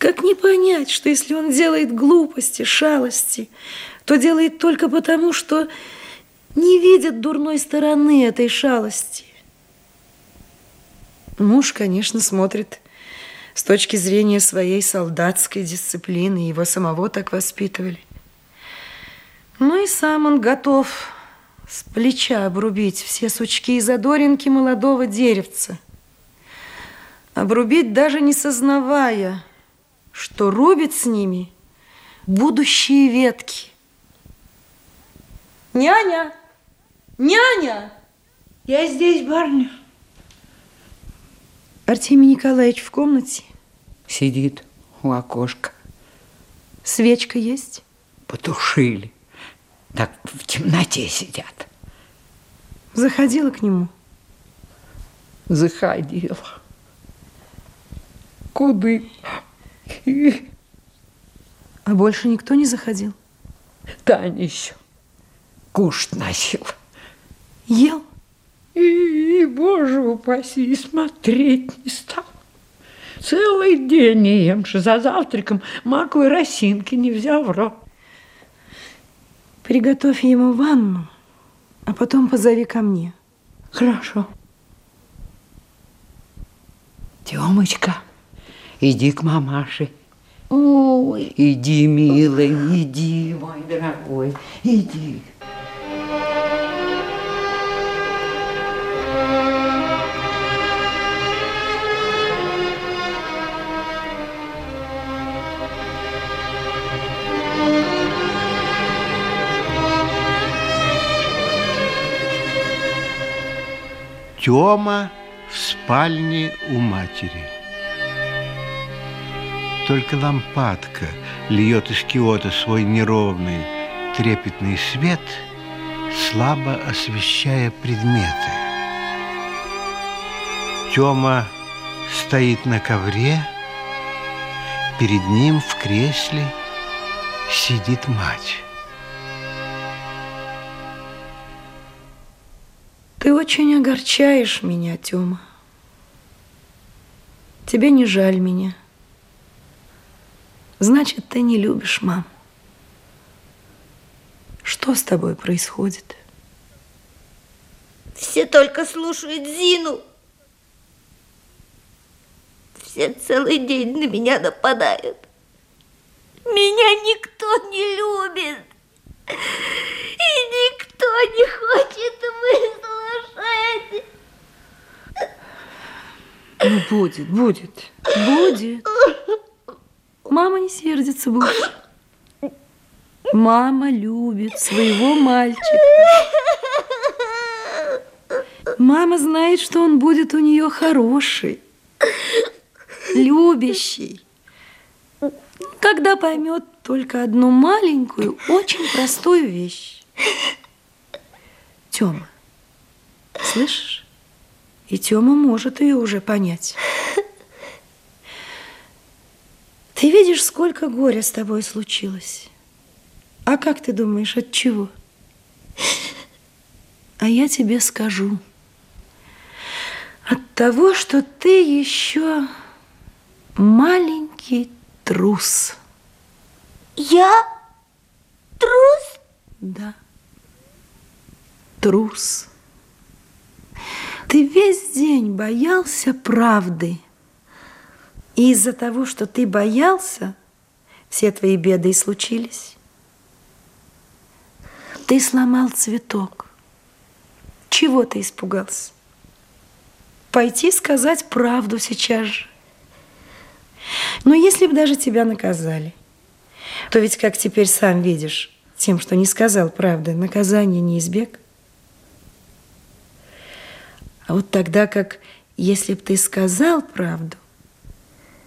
Как не понять, что если он делает глупости, шалости, то делает только потому, что не видит дурной стороны этой шалости. Муж, конечно, смотрит с точки зрения своей солдатской дисциплины, его самого так воспитывали. Ну и сам он готов с плеча обрубить все сучки и задоринки молодого деревца. Обрубить даже не сознавая, что рубит с ними будущие ветки. Няня! Няня! Я здесь, барня. Артемий Николаевич в комнате? Сидит у окошка. Свечка есть? Потушили. Так в темноте сидят. Заходила к нему? Заходила. Куды? А больше никто не заходил? Таня еще кушать носил. Ел? И, боже упаси, смотреть не стал. Целый день не ем, что за завтраком маковой росинки не взял в рот. Приготовь ему ванну, а потом позови ко мне. Хорошо. Тёмочка, иди к мамаше. Ой, иди, милый, иди, мой дорогой, иди. Тёма в спальне у матери. Только лампадка льет из киота свой неровный, трепетный свет, слабо освещая предметы. Тёма стоит на ковре, перед ним в кресле сидит мать. Ты очень огорчаешь меня, Тёма. Тебе не жаль меня. Значит, ты не любишь маму. Что с тобой происходит? Все только слушают Зину. Все целый день на меня нападают. Меня никто не любит. И никто не хочет выслушать. Ну, будет, будет, будет. Мама не сердится больше. Мама любит своего мальчика. Мама знает, что он будет у нее хороший, любящий. Когда поймет только одну маленькую, очень простую вещь. Тёма, слышишь? И Тёма может ее уже понять. Ты видишь, сколько горя с тобой случилось. А как ты думаешь, от чего? А я тебе скажу. От того, что ты еще маленький трус. Я трус? Да. Трус. Ты весь день боялся правды. И из-за того, что ты боялся, все твои беды и случились. Ты сломал цветок. Чего ты испугался? Пойти сказать правду сейчас же. Но если бы даже тебя наказали, то ведь, как теперь сам видишь, тем, что не сказал правды, наказание не избег. А вот тогда как, если бы ты сказал правду,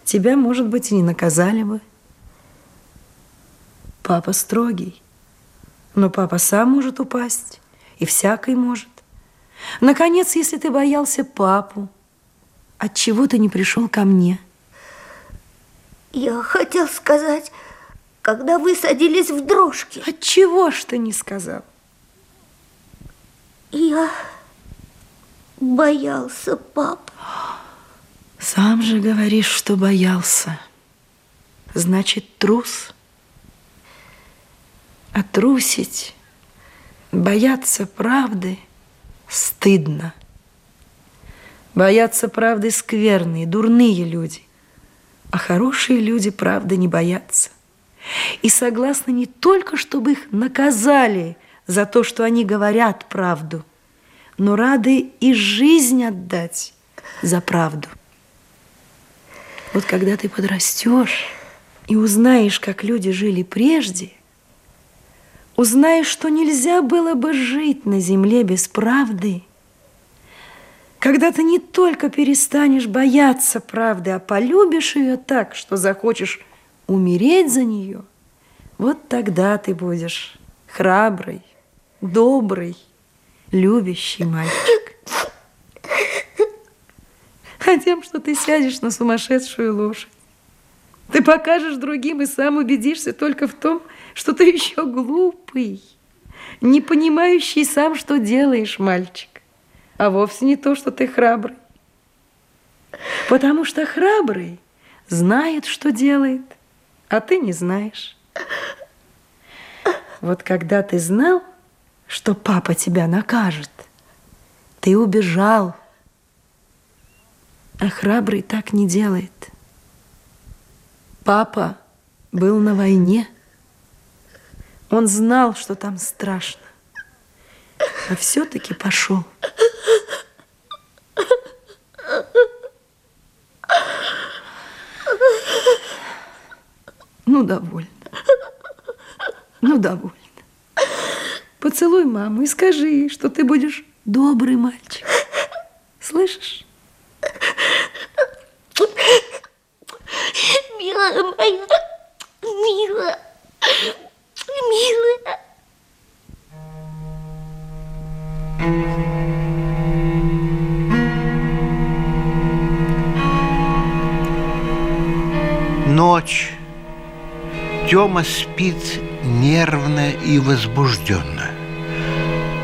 тебя, может быть, и не наказали бы. Папа строгий, но папа сам может упасть, и всякой может. Наконец, если ты боялся папу, от чего ты не пришел ко мне? Я хотел сказать, когда вы садились в дрожки. От чего ж ты не сказал? Я боялся пап. Сам же говоришь, что боялся. значит трус. А трусить, бояться правды стыдно. Боятся правды скверные, дурные люди. А хорошие люди правды не боятся. И согласны не только, чтобы их наказали за то, что они говорят правду, но рады и жизнь отдать за правду. Вот когда ты подрастешь и узнаешь, как люди жили прежде, узнаешь, что нельзя было бы жить на земле без правды – когда ты не только перестанешь бояться правды, а полюбишь ее так, что захочешь умереть за нее, вот тогда ты будешь храбрый, добрый, любящий мальчик. А тем, что ты сядешь на сумасшедшую лошадь, ты покажешь другим и сам убедишься только в том, что ты еще глупый, не понимающий сам, что делаешь, мальчик а вовсе не то, что ты храбрый. Потому что храбрый знает, что делает, а ты не знаешь. Вот когда ты знал, что папа тебя накажет, ты убежал. А храбрый так не делает. Папа был на войне. Он знал, что там страшно, а все-таки пошел. Ну, довольно. Ну, довольно. Поцелуй маму и скажи что ты будешь добрый мальчик. Слышишь? Моя, милая, милая. Ночь. Тёма спит нервно и возбужденно.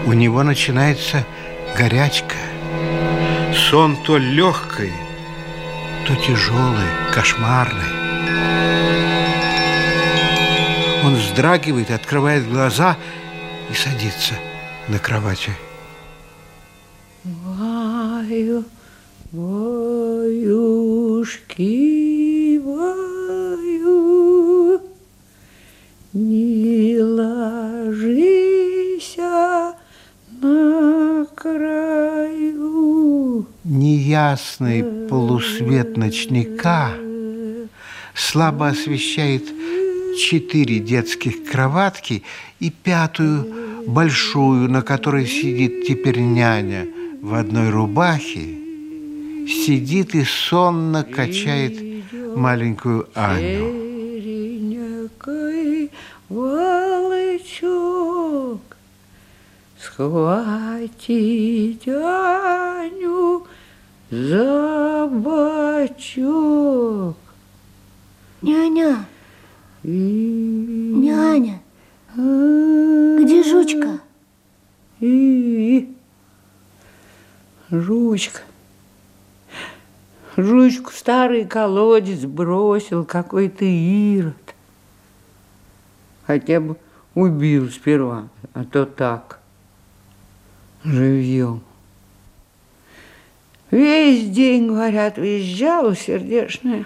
У него начинается горячка. Сон то легкий, то тяжелый, кошмарный. Он вздрагивает, открывает глаза и садится на кровати. Ваю, ваюшки, ваю, не ложися на краю. Неясный полусвет ночника слабо освещает четыре детских кроватки и пятую большую, на которой сидит теперь няня в одной рубахе, сидит и сонно качает маленькую Аню. Волчок схватить Аню за бочок. Няня. Няня, где жучка? Жучка. Жучку старый колодец бросил какой-то ирод. Хотя бы убил сперва, а то так, живьем. Весь день, говорят, визжала сердечная.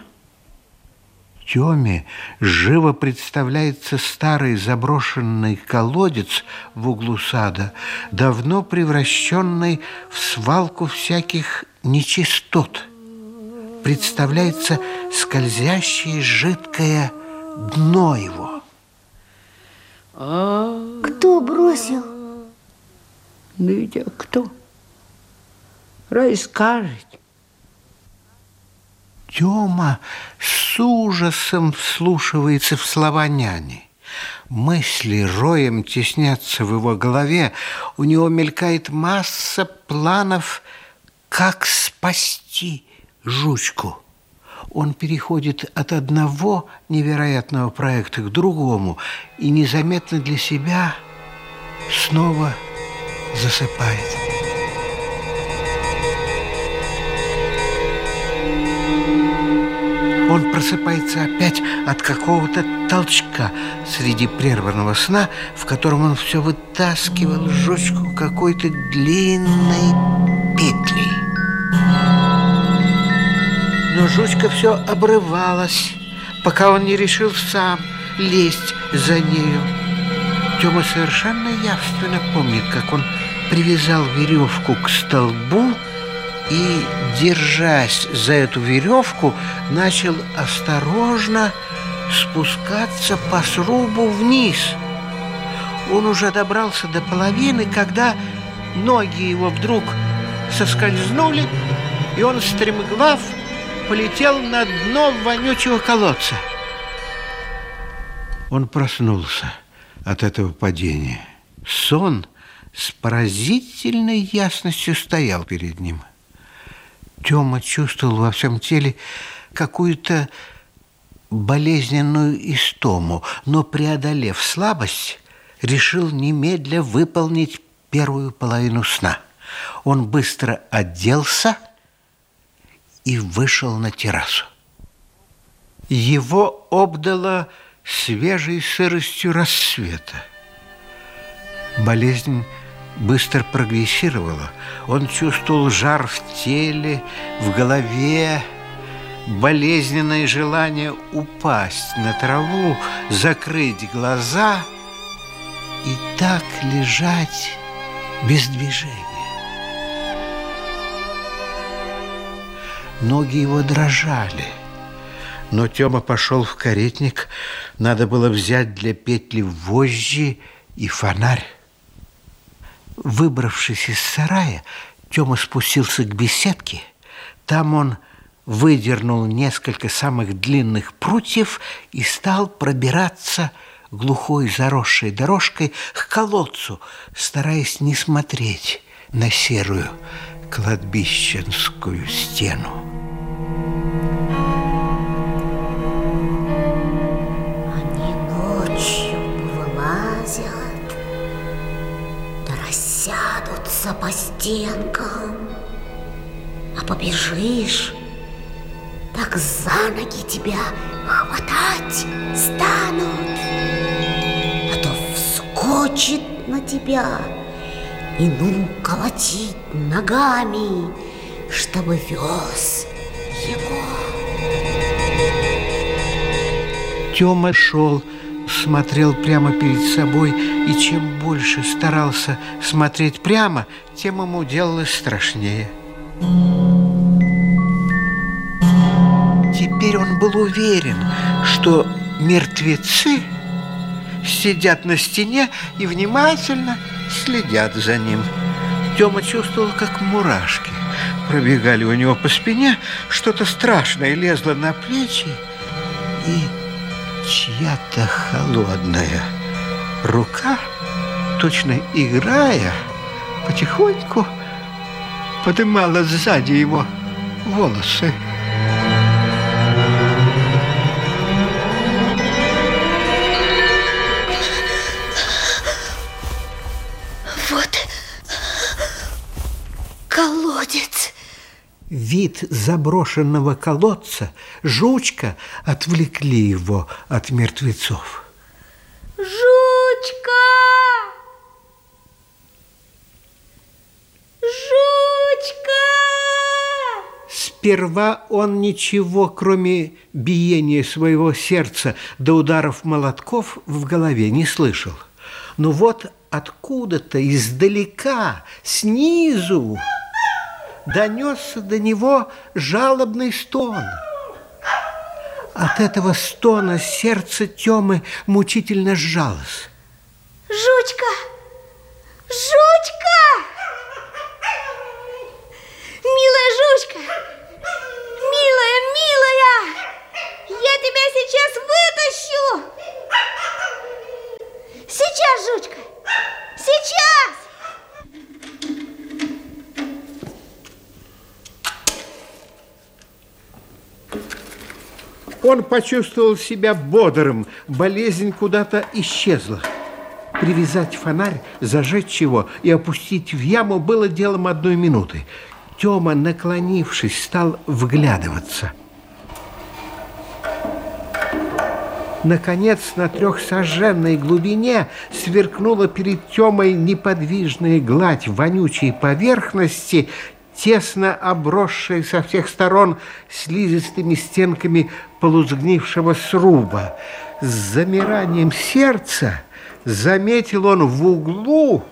Тёме живо представляется старый заброшенный колодец в углу сада, давно превращенный в свалку всяких нечистот. Представляется скользящее жидкое дно его. Кто бросил? а кто? Рай скажет. Тёма с ужасом вслушивается в слова няни. Мысли роем теснятся в его голове. У него мелькает масса планов, как спасти жучку. Он переходит от одного невероятного проекта к другому и незаметно для себя снова засыпает. Он просыпается опять от какого-то толчка среди прерванного сна, в котором он все вытаскивал жучку какой-то длинной петлей. Но жучка все обрывалась, пока он не решил сам лезть за нею. Тёма совершенно явственно помнит, как он привязал веревку к столбу и, держась за эту веревку, начал осторожно спускаться по срубу вниз. Он уже добрался до половины, когда ноги его вдруг соскользнули, и он, стремглав, полетел на дно вонючего колодца. Он проснулся от этого падения. Сон с поразительной ясностью стоял перед ним. Тёма чувствовал во всем теле какую-то болезненную истому, но, преодолев слабость, решил немедля выполнить первую половину сна. Он быстро оделся и вышел на террасу. Его обдало свежей сыростью рассвета. Болезнь быстро прогрессировала. Он чувствовал жар в теле, в голове, болезненное желание упасть на траву, закрыть глаза и так лежать без движения. Ноги его дрожали. Но Тёма пошел в каретник. Надо было взять для петли вожжи и фонарь. Выбравшись из сарая, Тёма спустился к беседке. Там он выдернул несколько самых длинных прутьев и стал пробираться глухой заросшей дорожкой к колодцу, стараясь не смотреть на серую кладбищенскую стену. Рассядутся по стенкам. А побежишь, так за ноги тебя хватать станут. А то вскочит на тебя и ну колотить ногами, чтобы вез его. Тёма шел, смотрел прямо перед собой, и чем больше старался смотреть прямо, тем ему делалось страшнее. Теперь он был уверен, что мертвецы сидят на стене и внимательно следят за ним. Тёма чувствовал, как мурашки пробегали у него по спине, что-то страшное лезло на плечи, и чья-то холодная рука, точно играя, потихоньку подымала сзади его волосы. Вот колодец. Вид заброшенного колодца, жучка отвлекли его от мертвецов. Жучка! Жучка! Сперва он ничего, кроме биения своего сердца до ударов молотков в голове не слышал. Но вот откуда-то издалека, снизу, донесся до него жалобный стон. От этого стона сердце Темы мучительно сжалось. Жучка! Жучка! Милая жучка! Милая, милая! Я тебя сейчас вытащу! Сейчас, жучка! Сейчас! Он почувствовал себя бодрым, болезнь куда-то исчезла. Привязать фонарь, зажечь его и опустить в яму было делом одной минуты. Тёма, наклонившись, стал вглядываться. Наконец, на трехсожженной глубине сверкнула перед Темой неподвижная гладь вонючей поверхности, тесно обросшая со всех сторон слизистыми стенками полузгнившего сруба. С замиранием сердца заметил он в углу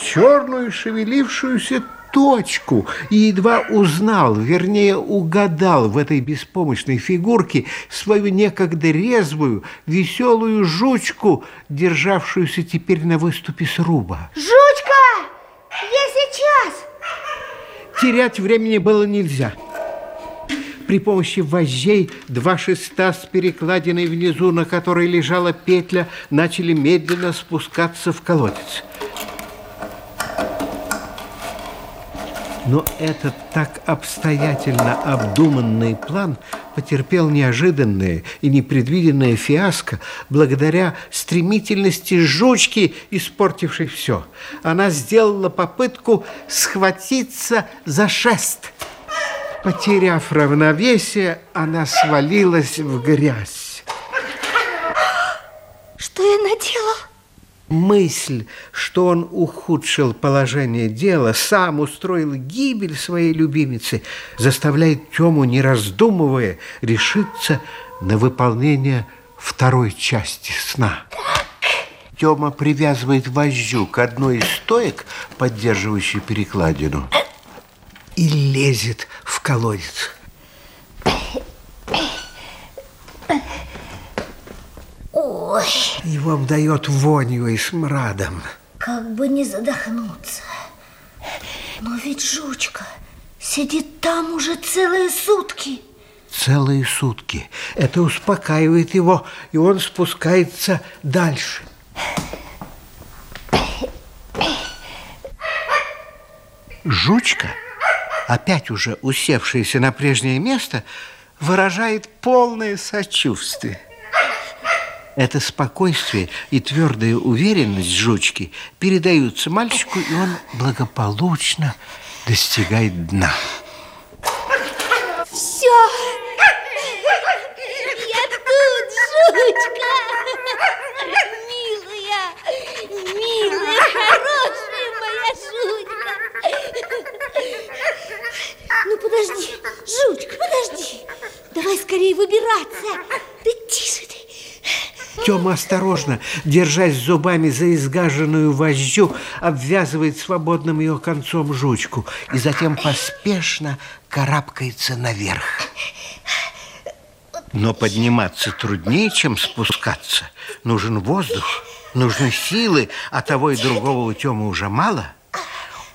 черную шевелившуюся точку и едва узнал, вернее, угадал в этой беспомощной фигурке свою некогда резвую, веселую жучку, державшуюся теперь на выступе сруба. Жучка! Я сейчас! Терять времени было нельзя. При помощи вожжей два шеста с перекладиной внизу, на которой лежала петля, начали медленно спускаться в колодец. Но этот так обстоятельно обдуманный план потерпел неожиданное и непредвиденное фиаско благодаря стремительности жучки, испортившей все. Она сделала попытку схватиться за шест. Потеряв равновесие, она свалилась в грязь. Что я наделал? Мысль, что он ухудшил положение дела, сам устроил гибель своей любимицы, заставляет Тему, не раздумывая, решиться на выполнение второй части сна. Тёма привязывает вожжу к одной из стоек, поддерживающей перекладину, и лезет в колодец. Ой, Его обдает вонью и смрадом. как бы не задохнуться. Но ведь жучка сидит там уже целые сутки. Целые сутки. Это успокаивает его, и он спускается дальше. Жучка, опять уже усевшаяся на прежнее место, выражает полное сочувствие. Это спокойствие и твердая уверенность жучки передаются мальчику, и он благополучно достигает дна. Все. Я тут, жучка. Милая, милая, хорошая моя жучка. Ну, подожди, жучка, подожди. Давай скорее выбираться. Да тише ты. Тёма осторожно, держась зубами за изгаженную вожжу, обвязывает свободным ее концом жучку и затем поспешно карабкается наверх. Но подниматься труднее, чем спускаться. Нужен воздух, нужны силы, а того и другого у Тёмы уже мало.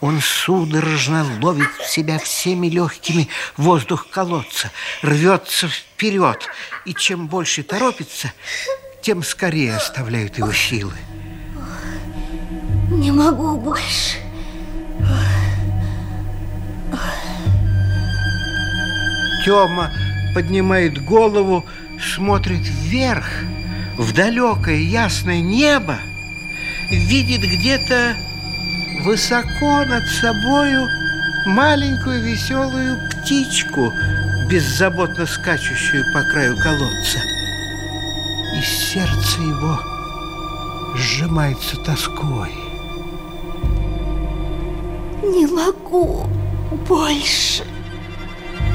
Он судорожно ловит в себя всеми легкими воздух колодца, рвется вперед, и чем больше торопится, тем скорее оставляют его силы. Не могу больше. Тёма поднимает голову, смотрит вверх, в далекое ясное небо, видит где-то высоко над собою маленькую веселую птичку, беззаботно скачущую по краю колодца. И сердце его сжимается тоской. Не могу больше.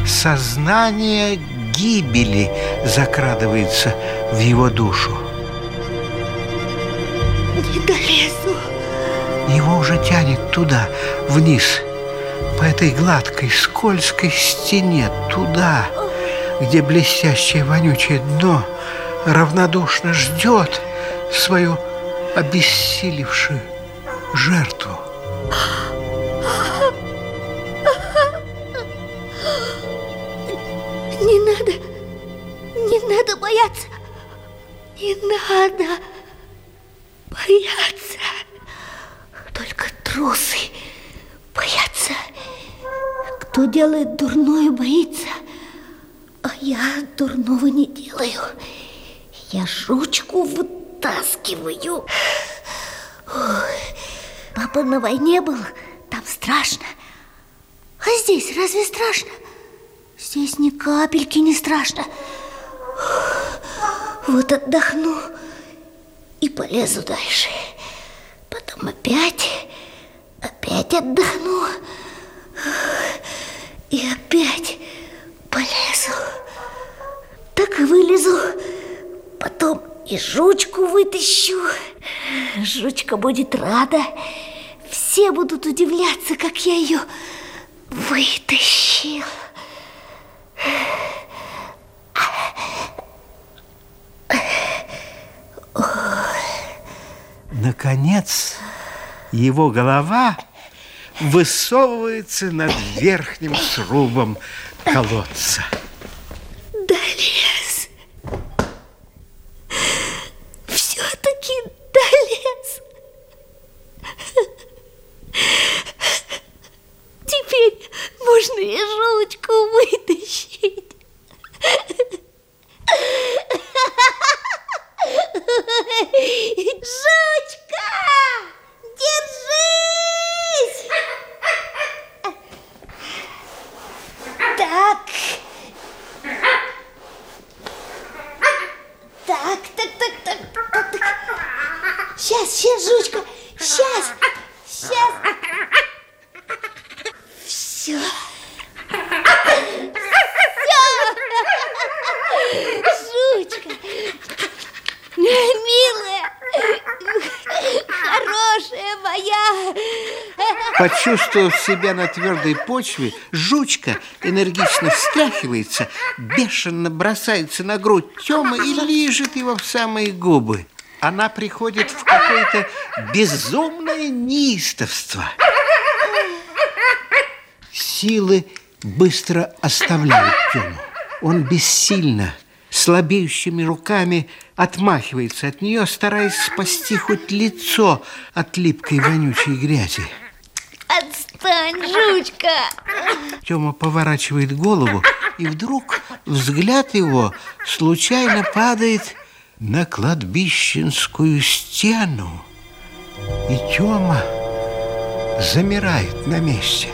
Сознание гибели закрадывается в его душу. Не долезу. Его уже тянет туда, вниз, по этой гладкой, скользкой стене, туда, где блестящее вонючее дно равнодушно ждет свою обессилевшую жертву. Не надо, не надо бояться. Не надо бояться. Трусы боятся. Кто делает дурное, боится. А я дурного не делаю. Я жучку вытаскиваю. Ой, папа на войне был, там страшно. А здесь разве страшно? Здесь ни капельки не страшно. Вот отдохну и полезу дальше. Потом опять, опять отдохну и опять полезу. Так и вылезу. Потом и жучку вытащу. Жучка будет рада. Все будут удивляться, как я ее вытащил. Наконец, его голова высовывается над верхним срубом колодца. Долез. Все-таки долез. Теперь можно и жучку вытащить. Жучка! Держись! Так. Так, так, так, так, так, так. Сейчас, сейчас, жучка. Сейчас, сейчас. Все. Все. Жучка. Милая. Хорошая моя. Почувствовав себя на твердой почве, жучка энергично встряхивается, бешено бросается на грудь Тёмы и лижет его в самые губы. Она приходит в какое-то безумное неистовство. Силы быстро оставляют Тему. Он бессильно, слабеющими руками отмахивается от нее, стараясь спасти хоть лицо от липкой вонючей грязи. Отстань, жучка. Тёма поворачивает голову, и вдруг взгляд его случайно падает на кладбищенскую стену. И Тёма замирает на месте.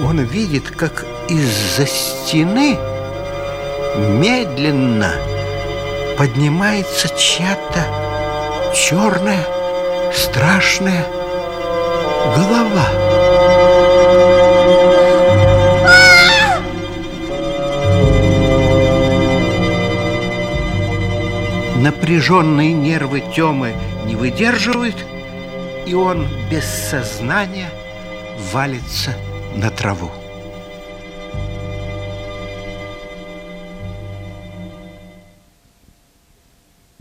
Он видит, как из-за стены медленно поднимается чья-то черная, страшная голова. Напряженные нервы Темы не выдерживают, и он без сознания валится на траву.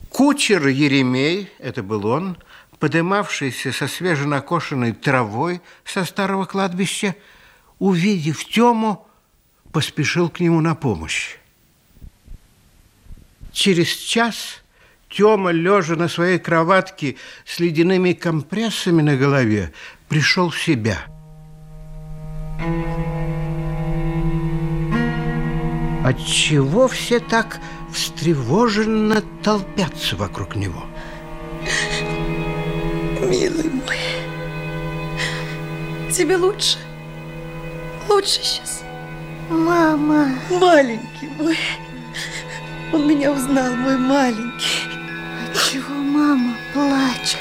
Кучер Еремей, это был он, подымавшийся со свеженакошенной травой со старого кладбища, увидев Тему, поспешил к нему на помощь. Через час Тёма, лежа на своей кроватке с ледяными компрессами на голове, пришел в себя. Отчего все так встревоженно толпятся вокруг него? Милый мой, тебе лучше? Лучше сейчас? Мама. Маленький мой. Он меня узнал, мой маленький. Отчего мама плачет?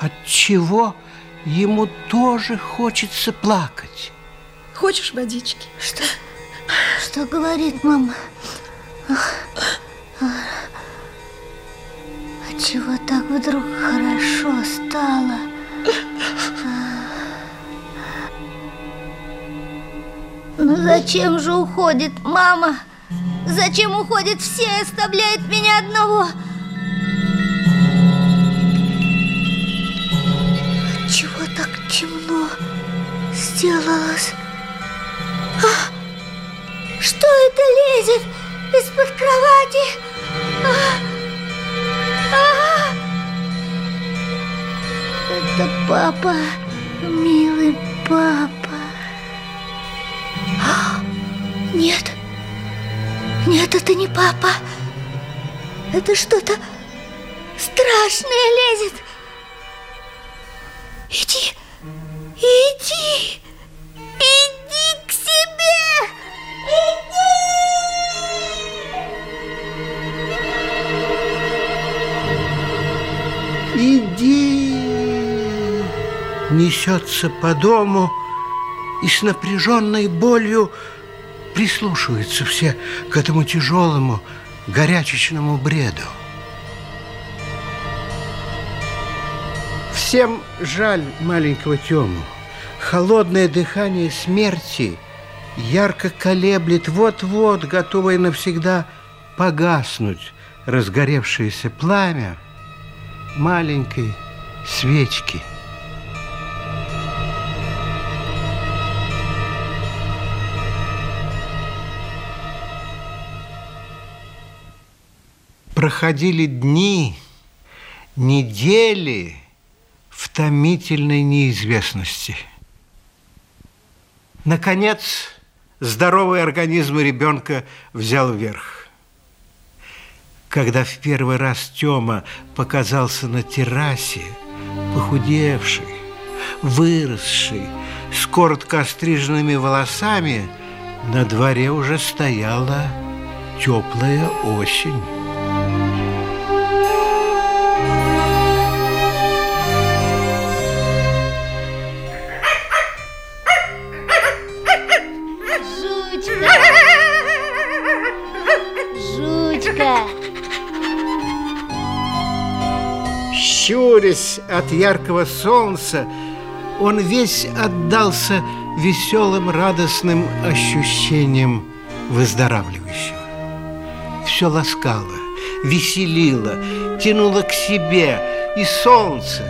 Отчего ему тоже хочется плакать? Хочешь водички? Что? Что говорит мама? Вдруг хорошо стало? Ну зачем же уходит мама? Зачем уходит все и оставляет меня одного? Чего так темно сделалось? А, что это лезет из-под кровати? А. Это папа, милый папа. А, нет, нет, это не папа. Это что-то страшное лезет. Иди, иди, иди к себе, иди. Иди. Несется по дому и с напряженной болью прислушиваются все к этому тяжелому, горячечному бреду. Всем жаль маленького Тему. Холодное дыхание смерти ярко колеблет, вот-вот готовое навсегда погаснуть разгоревшееся пламя маленькой свечки. Проходили дни, недели в томительной неизвестности. Наконец, здоровый организм ребенка взял верх. Когда в первый раз Тёма показался на террасе, похудевший, выросший, с коротко остриженными волосами, на дворе уже стояла теплая осень. Щурясь от яркого солнца, он весь отдался веселым, радостным ощущениям выздоравливающего. Все ласкало, веселило, тянуло к себе и солнце,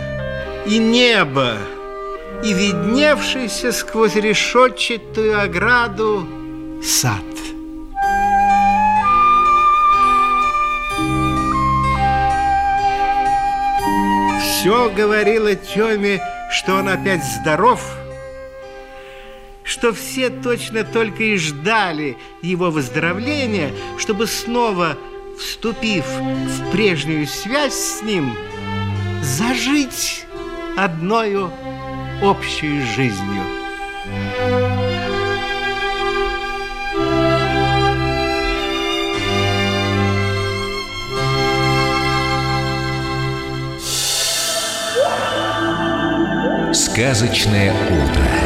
и небо, и видневшийся сквозь решетчатую ограду сад. Все говорило Тёме, что он опять здоров, что все точно только и ждали его выздоровления, чтобы снова, вступив в прежнюю связь с ним, зажить одною общей жизнью. Сказочное утро.